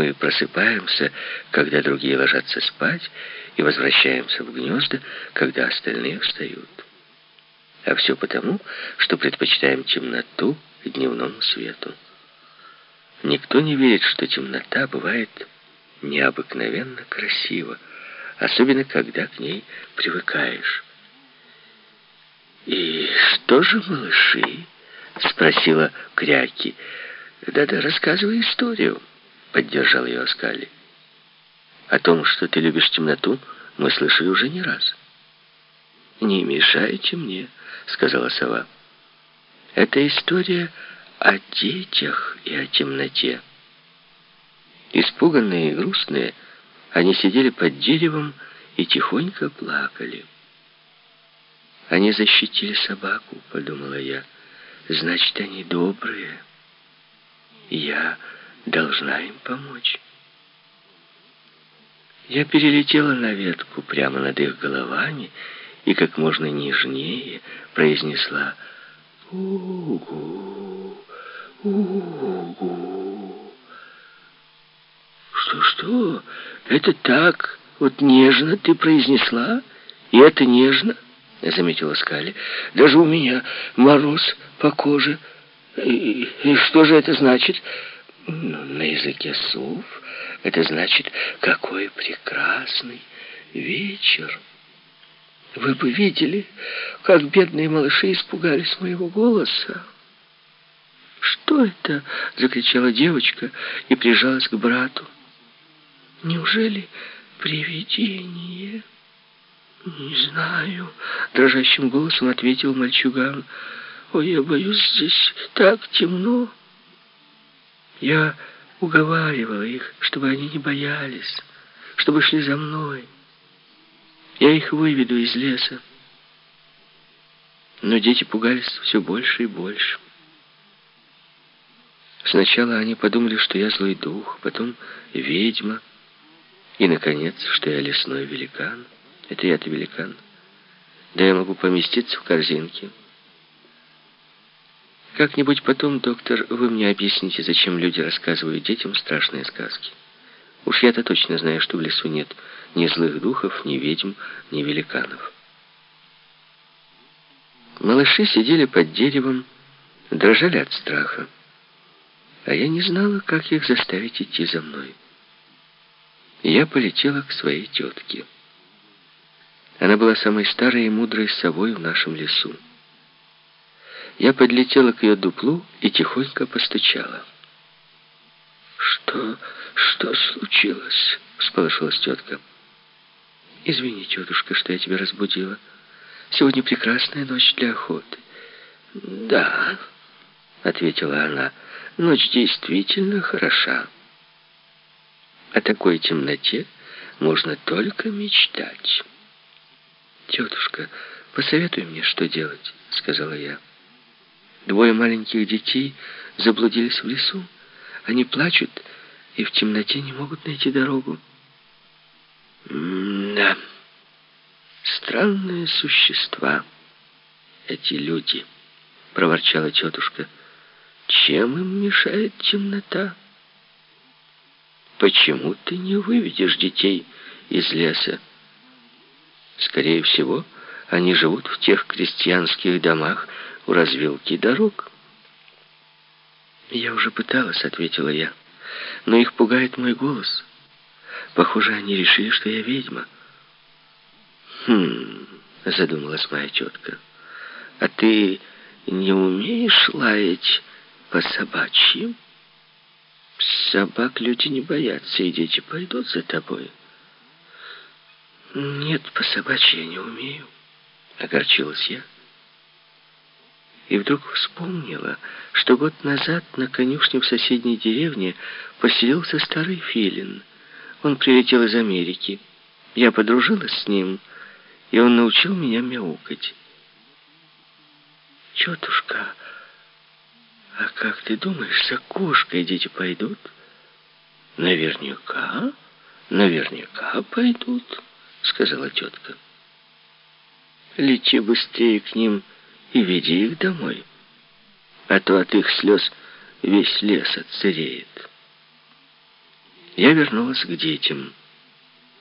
Мы просыпаемся, когда другие ложатся спать, и возвращаемся в гнезда, когда остальные встают. А все потому, что предпочитаем темноту дневному свету. Никто не верит, что темнота бывает необыкновенно красива, особенно когда к ней привыкаешь. «И что же, малыши?» — спросила Кряки. «Да-да, рассказывай историю», — поддержал ее Аскали. «О том, что ты любишь темноту, мы слышали уже не раз». «Не мешайте мне», — сказала сова. «Это история о детях и о темноте». Испуганные и грустные, они сидели под деревом и тихонько плакали. «Они защитили собаку», — подумала я. «Значит, они добрые. Я должна им помочь». Я перелетела на ветку прямо над их головами и как можно нежнее произнесла «Угу, угу». «Что-что? Это так вот нежно ты произнесла? И это нежно?» Заметила Скали. «Даже у меня мороз по коже. И, и что же это значит?» Ну, «На языке суф это значит, какой прекрасный вечер». Вы бы видели, как бедные малыши испугались моего голоса. «Что это?» — закричала девочка и прижалась к брату. «Неужели привидение?» «Не знаю», — дрожащим голосом ответил мальчуган. «Ой, я боюсь, здесь так темно». Я уговаривала их, чтобы они не боялись, чтобы шли за мной. Я их выведу из леса. Но дети пугались все больше и больше. Сначала они подумали, что я злой дух, потом ведьма, и, наконец, что я лесной великан. Это я-то великан. Да я могу поместиться в корзинке. Как-нибудь потом, доктор, вы мне объясните, зачем люди рассказывают детям страшные сказки. Уж я-то точно знаю, что в лесу нет ни злых духов, ни ведьм, ни великанов. Малыши сидели под деревом, дрожали от страха. А я не знала, как их заставить идти за мной. Я полетела к своей тетке. Она была самой старой и мудрой совой в нашем лесу. Я подлетела к ее дуплу и тихонько постучала. «Что, что случилось?» — всполошилась тетка. «Извини, тетушка, что я тебя разбудила. Сегодня прекрасная ночь для охоты». «Да», — ответила она, — «ночь действительно хороша. О такой темноте можно только мечтать». «Тетушка, посоветуй мне, что делать», — сказала я. «Двое маленьких детей заблудились в лесу. Они плачут и в темноте не могут найти дорогу. «Да, странные существа эти люди», — проворчала тетушка. «Чем им мешает темнота? Почему ты не выведешь детей из леса? Скорее всего, они живут в тех крестьянских домах у развилки дорог». «Я уже пыталась», — ответила я. «Но их пугает мой голос. Похоже, они решили, что я ведьма». «Хм...» — задумалась моя тетка. «А ты не умеешь лаять по собачьим?» «Собак люди не боятся, и дети пойдут за тобой». «Нет, по собачьи я не умею», — огорчилась я и вдруг вспомнила, что год назад на конюшне в соседней деревне поселился старый филин. Он прилетел из Америки. Я подружилась с ним, и он научил меня мяукать. «Тетушка, а как ты думаешь, за кошкой дети пойдут?» «Наверняка, наверняка пойдут», — сказала тетка. «Лети быстрее к ним», — и веди их домой. А то от их слез весь лес отсыреет. Я вернулась к детям.